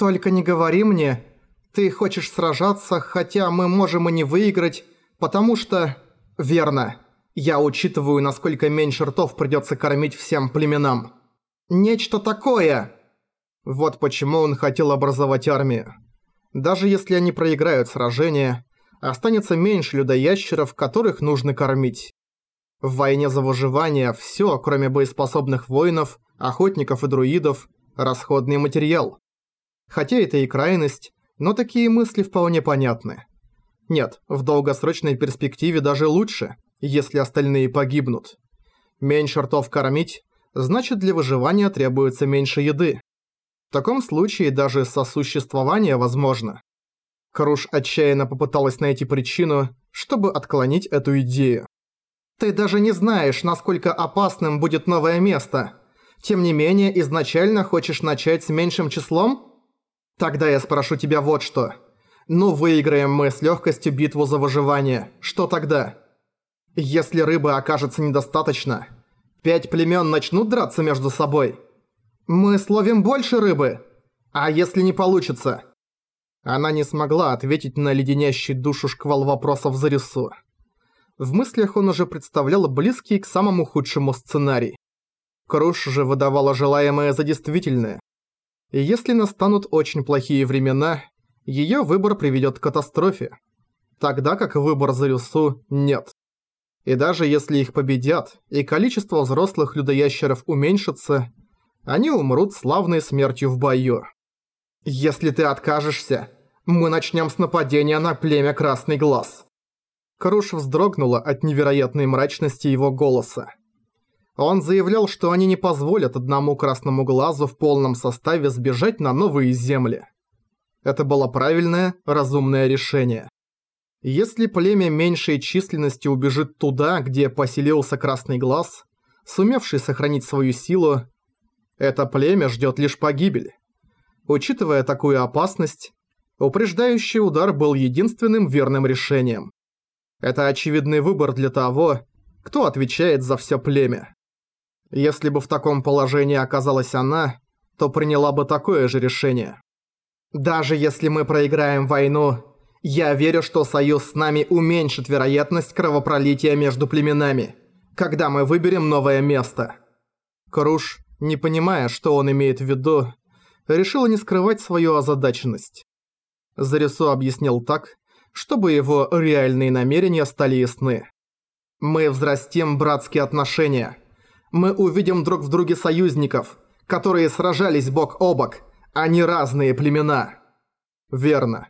«Только не говори мне, ты хочешь сражаться, хотя мы можем и не выиграть, потому что...» «Верно. Я учитываю, насколько меньше ртов придется кормить всем племенам. Нечто такое!» Вот почему он хотел образовать армию. Даже если они проиграют сражение, останется меньше людоящеров, которых нужно кормить. В войне за выживание все, кроме боеспособных воинов, охотников и друидов, расходный материал. Хотя это и крайность, но такие мысли вполне понятны. Нет, в долгосрочной перспективе даже лучше, если остальные погибнут. Меньше ртов кормить, значит для выживания требуется меньше еды. В таком случае даже сосуществование возможно. Круш отчаянно попыталась найти причину, чтобы отклонить эту идею. «Ты даже не знаешь, насколько опасным будет новое место. Тем не менее, изначально хочешь начать с меньшим числом? Тогда я спрошу тебя вот что. Ну, выиграем мы с легкостью битву за выживание. Что тогда? Если рыбы окажется недостаточно, пять племен начнут драться между собой?» «Мы словим больше рыбы. А если не получится?» Она не смогла ответить на леденящий душу шквал вопросов за рису. В мыслях он уже представлял близкий к самому худшему сценарий. Круш же выдавала желаемое за действительное. Если настанут очень плохие времена, её выбор приведёт к катастрофе. Тогда как выбор за Рюсу нет. И даже если их победят, и количество взрослых людоящеров уменьшится, они умрут славной смертью в бою. Если ты откажешься, мы начнем с нападения на племя Красный Глаз. Круш вздрогнула от невероятной мрачности его голоса. Он заявлял, что они не позволят одному Красному Глазу в полном составе сбежать на новые земли. Это было правильное, разумное решение. Если племя меньшей численности убежит туда, где поселился Красный Глаз, сумевший сохранить свою силу, это племя ждет лишь погибель. Учитывая такую опасность, упреждающий удар был единственным верным решением. Это очевидный выбор для того, кто отвечает за все племя. Если бы в таком положении оказалась она, то приняла бы такое же решение. Даже если мы проиграем войну, я верю, что союз с нами уменьшит вероятность кровопролития между племенами, когда мы выберем новое место. Круш не понимая, что он имеет в виду, решила не скрывать свою озадаченность. Зарису объяснил так, чтобы его реальные намерения стали ясны. «Мы взрастим братские отношения. Мы увидим друг в друге союзников, которые сражались бок о бок, а не разные племена». Верно.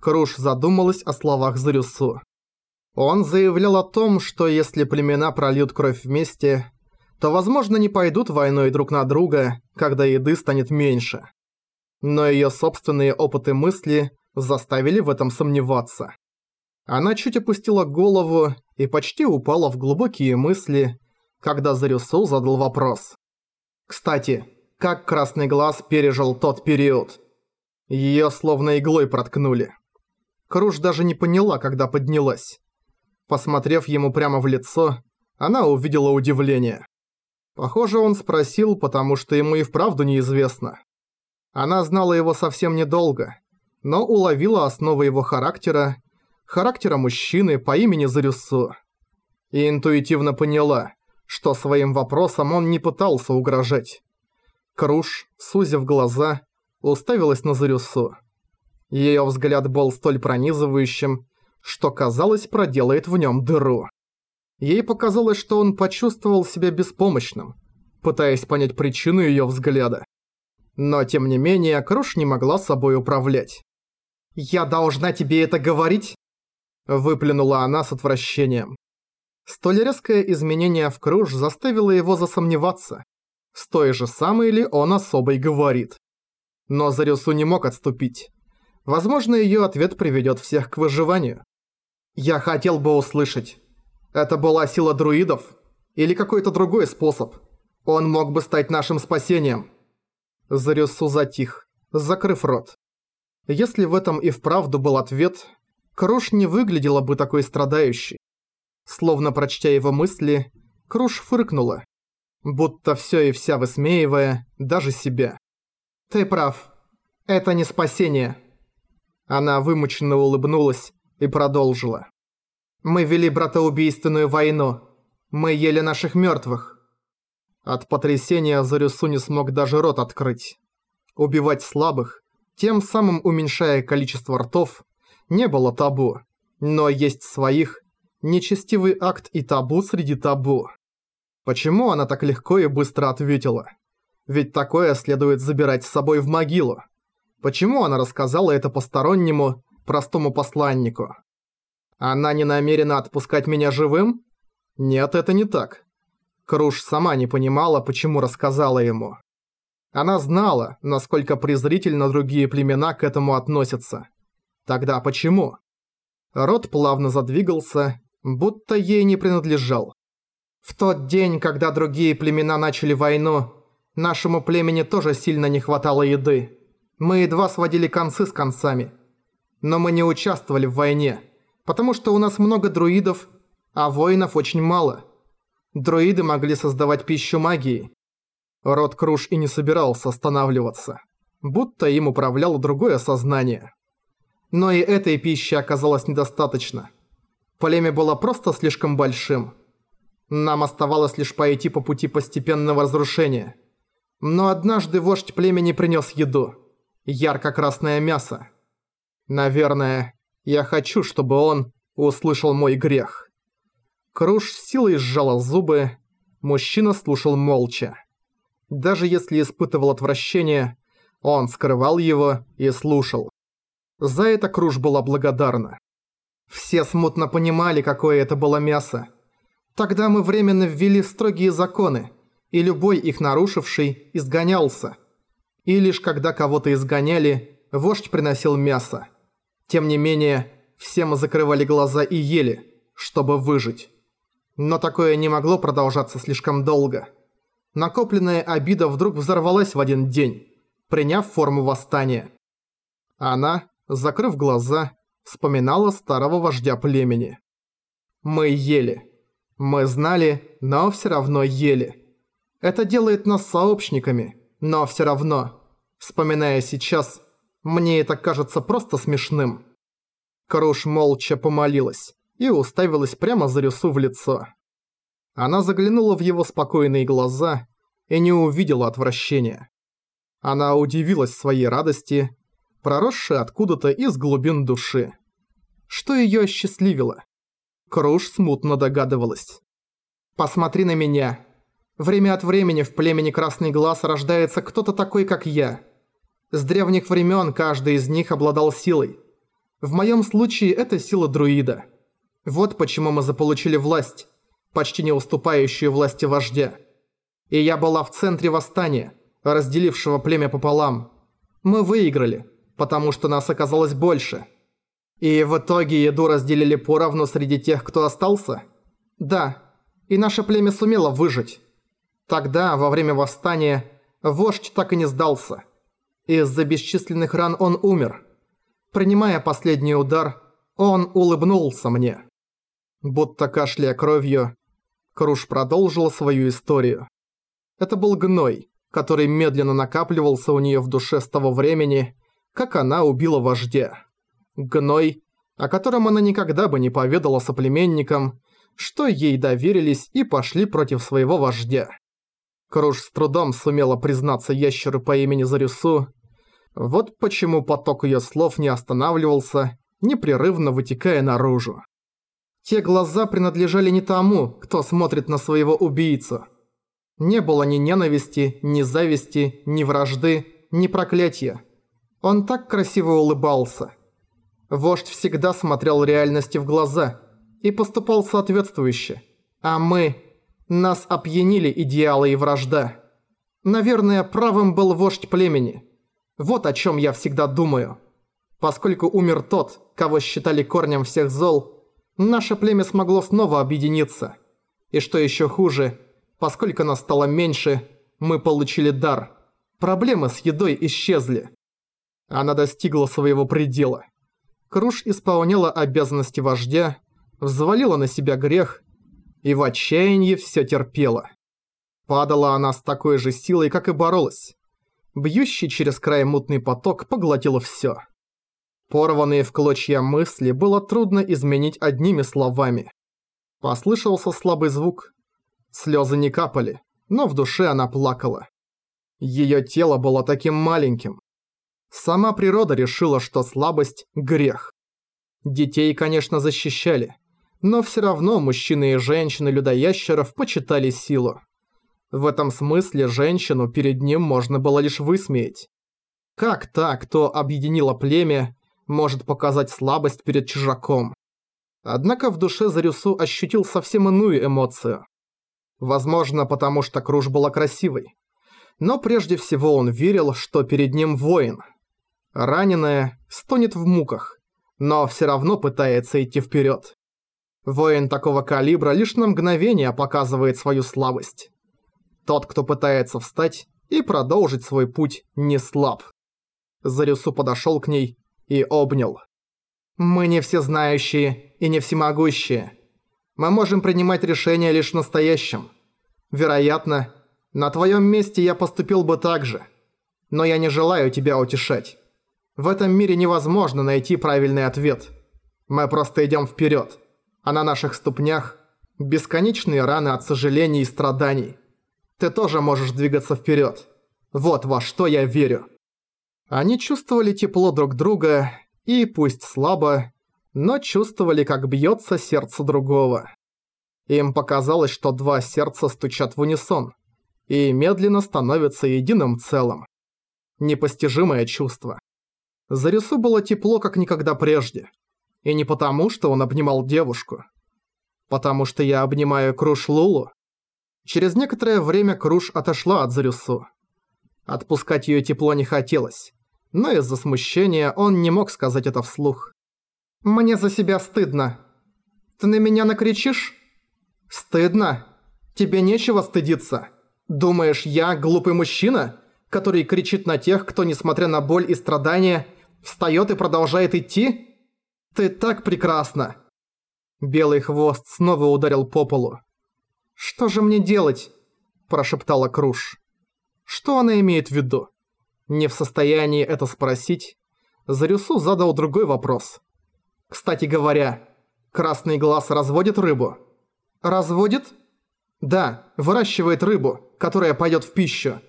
Круш задумалась о словах Зарюсу. Он заявлял о том, что если племена прольют кровь вместе, то, возможно, не пойдут войной друг на друга, когда еды станет меньше. Но её собственные опыты мысли заставили в этом сомневаться. Она чуть опустила голову и почти упала в глубокие мысли, когда Зарюсу задал вопрос. «Кстати, как Красный Глаз пережил тот период?» Её словно иглой проткнули. Круж даже не поняла, когда поднялась. Посмотрев ему прямо в лицо, она увидела удивление. Похоже, он спросил, потому что ему и вправду неизвестно. Она знала его совсем недолго, но уловила основы его характера, характера мужчины по имени Зарюсу. И интуитивно поняла, что своим вопросом он не пытался угрожать. Круш, сузив глаза, уставилась на Зарюсу. Её взгляд был столь пронизывающим, что, казалось, проделает в нём дыру. Ей показалось, что он почувствовал себя беспомощным, пытаясь понять причину её взгляда. Но тем не менее, Круш не могла собой управлять. «Я должна тебе это говорить?» Выплюнула она с отвращением. Столь резкое изменение в Круш заставило его засомневаться, с той же самой ли он особой говорит. Но Зарюсу не мог отступить. Возможно, её ответ приведёт всех к выживанию. «Я хотел бы услышать, это была сила друидов? Или какой-то другой способ? Он мог бы стать нашим спасением. Зарюсу затих, закрыв рот. Если в этом и вправду был ответ, Круш не выглядела бы такой страдающей. Словно прочтя его мысли, Круш фыркнула, будто всё и вся высмеивая даже себя. «Ты прав. Это не спасение. Она вымученно улыбнулась и продолжила. Мы вели братоубийственную войну. Мы ели наших мертвых. От потрясения Зарюсу не смог даже рот открыть. Убивать слабых, тем самым уменьшая количество ртов, не было табу. Но есть своих, нечестивый акт и табу среди табу. Почему она так легко и быстро ответила? Ведь такое следует забирать с собой в могилу. Почему она рассказала это постороннему, простому посланнику? Она не намерена отпускать меня живым? Нет, это не так. Круш сама не понимала, почему рассказала ему. Она знала, насколько презрительно другие племена к этому относятся. Тогда почему? Рот плавно задвигался, будто ей не принадлежал. В тот день, когда другие племена начали войну, нашему племени тоже сильно не хватало еды. Мы едва сводили концы с концами. Но мы не участвовали в войне, потому что у нас много друидов, а воинов очень мало. Друиды могли создавать пищу магией. Род Круш и не собирался останавливаться, будто им управляло другое сознание. Но и этой пищи оказалось недостаточно. Племя было просто слишком большим. Нам оставалось лишь пойти по пути постепенного разрушения. Но однажды вождь племени принес еду. Ярко-красное мясо. Наверное, я хочу, чтобы он услышал мой грех. Круш силой сжала зубы. Мужчина слушал молча. Даже если испытывал отвращение, он скрывал его и слушал. За это Круш была благодарна. Все смутно понимали, какое это было мясо. Тогда мы временно ввели строгие законы, и любой их нарушивший изгонялся. И лишь когда кого-то изгоняли, вождь приносил мясо. Тем не менее, все мы закрывали глаза и ели, чтобы выжить. Но такое не могло продолжаться слишком долго. Накопленная обида вдруг взорвалась в один день, приняв форму восстания. Она, закрыв глаза, вспоминала старого вождя племени. Мы ели. Мы знали, но все равно ели. Это делает нас сообщниками, но все равно. Вспоминая сейчас, мне это кажется просто смешным. Круш молча помолилась и уставилась прямо за Рюсу в лицо. Она заглянула в его спокойные глаза и не увидела отвращения. Она удивилась своей радости, проросшей откуда-то из глубин души. Что её осчастливило? Круш смутно догадывалась. «Посмотри на меня. Время от времени в племени Красный Глаз рождается кто-то такой, как я. С древних времен каждый из них обладал силой. В моем случае это сила друида. Вот почему мы заполучили власть, почти не уступающую власти вождя. И я была в центре восстания, разделившего племя пополам. Мы выиграли, потому что нас оказалось больше». И в итоге еду разделили поровну среди тех, кто остался? Да, и наше племя сумело выжить. Тогда, во время восстания, вождь так и не сдался. Из-за бесчисленных ран он умер. Принимая последний удар, он улыбнулся мне. Будто кашляя кровью, Круш продолжил свою историю. Это был гной, который медленно накапливался у нее в душе с того времени, как она убила вождя. Гной, о котором она никогда бы не поведала соплеменникам, что ей доверились и пошли против своего вождя. Круш с трудом сумела признаться ящеру по имени Зарюсу. Вот почему поток ее слов не останавливался, непрерывно вытекая наружу. Те глаза принадлежали не тому, кто смотрит на своего убийцу. Не было ни ненависти, ни зависти, ни вражды, ни проклятия. Он так красиво улыбался. Вождь всегда смотрел реальности в глаза и поступал соответствующе. А мы... Нас опьянили идеалы и вражда. Наверное, правым был вождь племени. Вот о чем я всегда думаю. Поскольку умер тот, кого считали корнем всех зол, наше племя смогло снова объединиться. И что еще хуже, поскольку нас стало меньше, мы получили дар. Проблемы с едой исчезли. Она достигла своего предела. Круш исполняла обязанности вождя, взвалила на себя грех и в отчаянии все терпела. Падала она с такой же силой, как и боролась. Бьющий через край мутный поток поглотил всё. Порванные в клочья мысли было трудно изменить одними словами. Послышался слабый звук. Слёзы не капали, но в душе она плакала. Её тело было таким маленьким. Сама природа решила, что слабость – грех. Детей, конечно, защищали, но всё равно мужчины и женщины людоящеров почитали силу. В этом смысле женщину перед ним можно было лишь высмеять. Как та, кто объединила племя, может показать слабость перед чужаком? Однако в душе Зарюсу ощутил совсем иную эмоцию. Возможно, потому что Круж была красивой. Но прежде всего он верил, что перед ним воин. Раненая стонет в муках, но все равно пытается идти вперед. Воин такого калибра лишь на мгновение показывает свою слабость. Тот, кто пытается встать и продолжить свой путь, не слаб. Зарюсу подошел к ней и обнял. «Мы не всезнающие и не всемогущие. Мы можем принимать решения лишь в настоящем. Вероятно, на твоем месте я поступил бы так же. Но я не желаю тебя утешать. В этом мире невозможно найти правильный ответ. Мы просто идем вперед, а на наших ступнях бесконечные раны от сожалений и страданий. Ты тоже можешь двигаться вперед. Вот во что я верю. Они чувствовали тепло друг друга и, пусть слабо, но чувствовали, как бьется сердце другого. Им показалось, что два сердца стучат в унисон и медленно становятся единым целым. Непостижимое чувство. Зарису было тепло, как никогда прежде. И не потому, что он обнимал девушку. Потому что я обнимаю Круш Лулу. Через некоторое время Круш отошла от Зарюсу. Отпускать ее тепло не хотелось но из-за смущения он не мог сказать это вслух. «Мне за себя стыдно. Ты на меня накричишь?» «Стыдно? Тебе нечего стыдиться. Думаешь, я глупый мужчина, который кричит на тех, кто, несмотря на боль и страдания, встаёт и продолжает идти? Ты так прекрасна!» Белый хвост снова ударил по полу. «Что же мне делать?» – прошептала Круш. «Что она имеет в виду?» Не в состоянии это спросить, Зарюсу задал другой вопрос. «Кстати говоря, красный глаз разводит рыбу?» «Разводит?» «Да, выращивает рыбу, которая пойдет в пищу».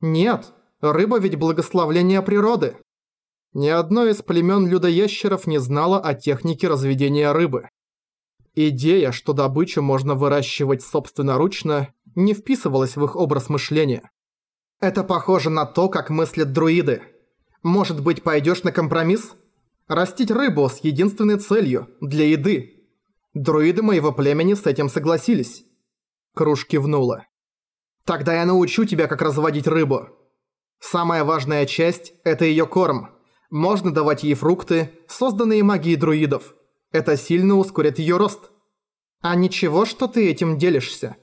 «Нет, рыба ведь благословление природы». Ни одно из племен людоящеров не знало о технике разведения рыбы. Идея, что добычу можно выращивать собственноручно, не вписывалась в их образ мышления. Это похоже на то, как мыслят друиды. Может быть, пойдешь на компромисс? Растить рыбу с единственной целью – для еды. Друиды моего племени с этим согласились. Круж кивнула. Тогда я научу тебя, как разводить рыбу. Самая важная часть – это ее корм. Можно давать ей фрукты, созданные магией друидов. Это сильно ускорит ее рост. А ничего, что ты этим делишься?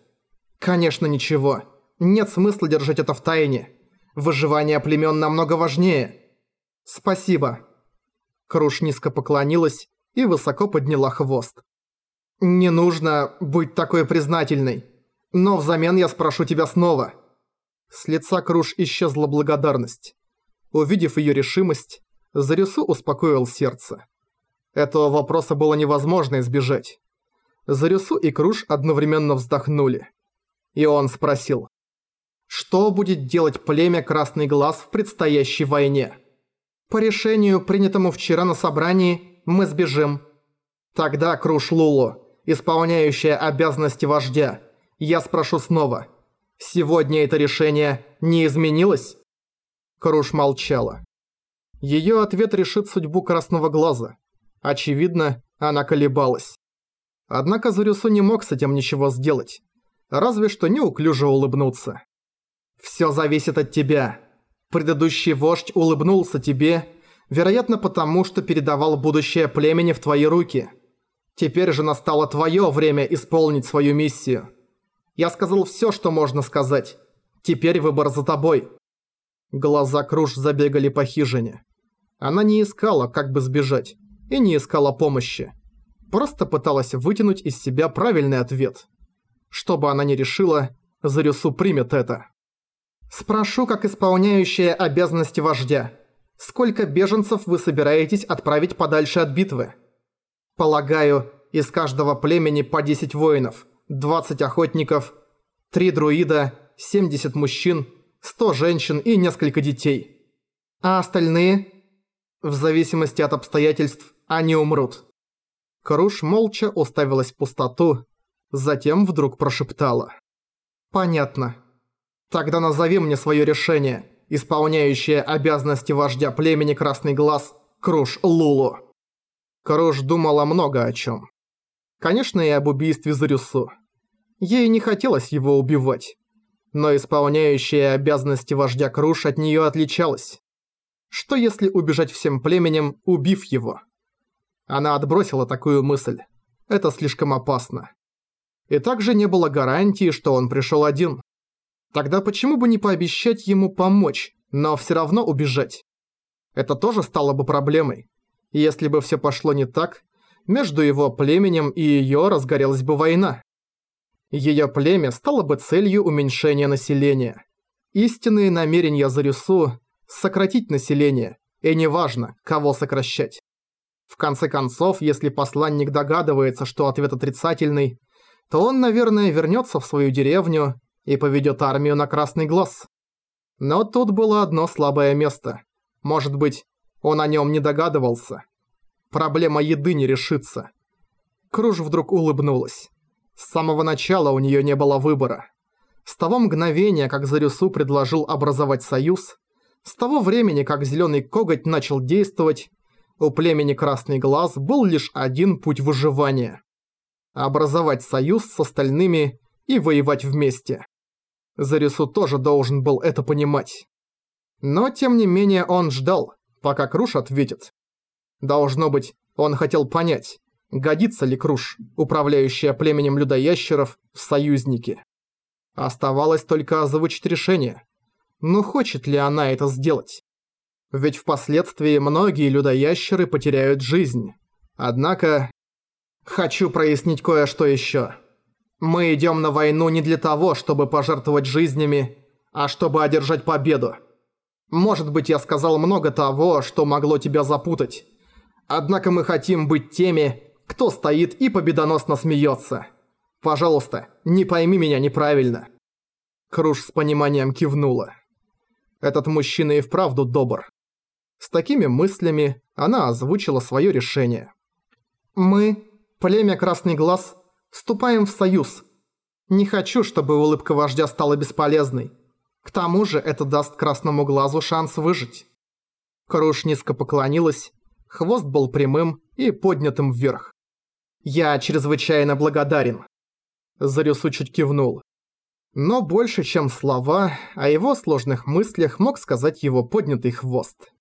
Конечно, ничего. Нет смысла держать это в тайне. Выживание племен намного важнее. Спасибо. Круш низко поклонилась и высоко подняла хвост. Не нужно быть такой признательной. Но взамен я спрошу тебя снова. С лица Круш исчезла благодарность. Увидев ее решимость, Зарису успокоил сердце. Этого вопроса было невозможно избежать. Зарису и Круш одновременно вздохнули. И он спросил. Что будет делать племя Красный Глаз в предстоящей войне? По решению, принятому вчера на собрании, мы сбежим. Тогда, Круш Лулу, исполняющая обязанности вождя, я спрошу снова. Сегодня это решение не изменилось? Круш молчала. Её ответ решит судьбу Красного Глаза. Очевидно, она колебалась. Однако Зарюсу не мог с этим ничего сделать. Разве что неуклюже улыбнуться. «Всё зависит от тебя. Предыдущий вождь улыбнулся тебе, вероятно потому, что передавал будущее племени в твои руки. Теперь же настало твое время исполнить свою миссию. Я сказал всё, что можно сказать. Теперь выбор за тобой». Глаза Круш забегали по хижине. Она не искала, как бы сбежать, и не искала помощи. Просто пыталась вытянуть из себя правильный ответ. Что бы она ни решила, Зарюсу примет это. Спрошу, как исполняющая обязанности вождя. Сколько беженцев вы собираетесь отправить подальше от битвы? Полагаю, из каждого племени по 10 воинов, 20 охотников, 3 друида, 70 мужчин, 100 женщин и несколько детей. А остальные? В зависимости от обстоятельств, они умрут. Круш молча уставилась в пустоту, затем вдруг прошептала. «Понятно. Тогда назови мне свое решение, исполняющее обязанности вождя племени Красный Глаз, Круш Лулу». Круш думала много о чем. Конечно, и об убийстве Зарюсу. Ей не хотелось его убивать. Но исполняющая обязанности вождя Круш от нее отличалась. Что если убежать всем племенем, убив его? Она отбросила такую мысль. Это слишком опасно. И также не было гарантии, что он пришел один. Тогда почему бы не пообещать ему помочь, но все равно убежать? Это тоже стало бы проблемой. Если бы все пошло не так, между его племенем и ее разгорелась бы война. Ее племя стало бы целью уменьшения населения. Истинные намерения Зарюсу – сократить население, и неважно, кого сокращать. В конце концов, если посланник догадывается, что ответ отрицательный, то он, наверное, вернется в свою деревню и поведет армию на Красный Глаз. Но тут было одно слабое место. Может быть, он о нем не догадывался. Проблема еды не решится. Круж вдруг улыбнулась. С самого начала у нее не было выбора. С того мгновения, как Зарюсу предложил образовать союз, с того времени, как Зеленый Коготь начал действовать, у племени Красный Глаз был лишь один путь выживания. Образовать союз с остальными и воевать вместе. Зарису тоже должен был это понимать. Но тем не менее он ждал, пока Круш ответит. Должно быть, он хотел понять, годится ли Круш, управляющая племенем людоящеров, в союзники. Оставалось только озвучить решение. Но хочет ли она это сделать? Ведь впоследствии многие людоящеры потеряют жизнь. Однако... Хочу прояснить кое-что еще. Мы идем на войну не для того, чтобы пожертвовать жизнями, а чтобы одержать победу. Может быть, я сказал много того, что могло тебя запутать. Однако мы хотим быть теми, кто стоит и победоносно смеется. Пожалуйста, не пойми меня неправильно. Круш с пониманием кивнула. Этот мужчина и вправду добр. С такими мыслями она озвучила свое решение. «Мы, племя Красный Глаз, вступаем в союз. Не хочу, чтобы улыбка вождя стала бесполезной. К тому же это даст Красному Глазу шанс выжить». Круш низко поклонилась, хвост был прямым и поднятым вверх. «Я чрезвычайно благодарен». Зарюсу чуть кивнул. Но больше, чем слова, о его сложных мыслях мог сказать его поднятый хвост.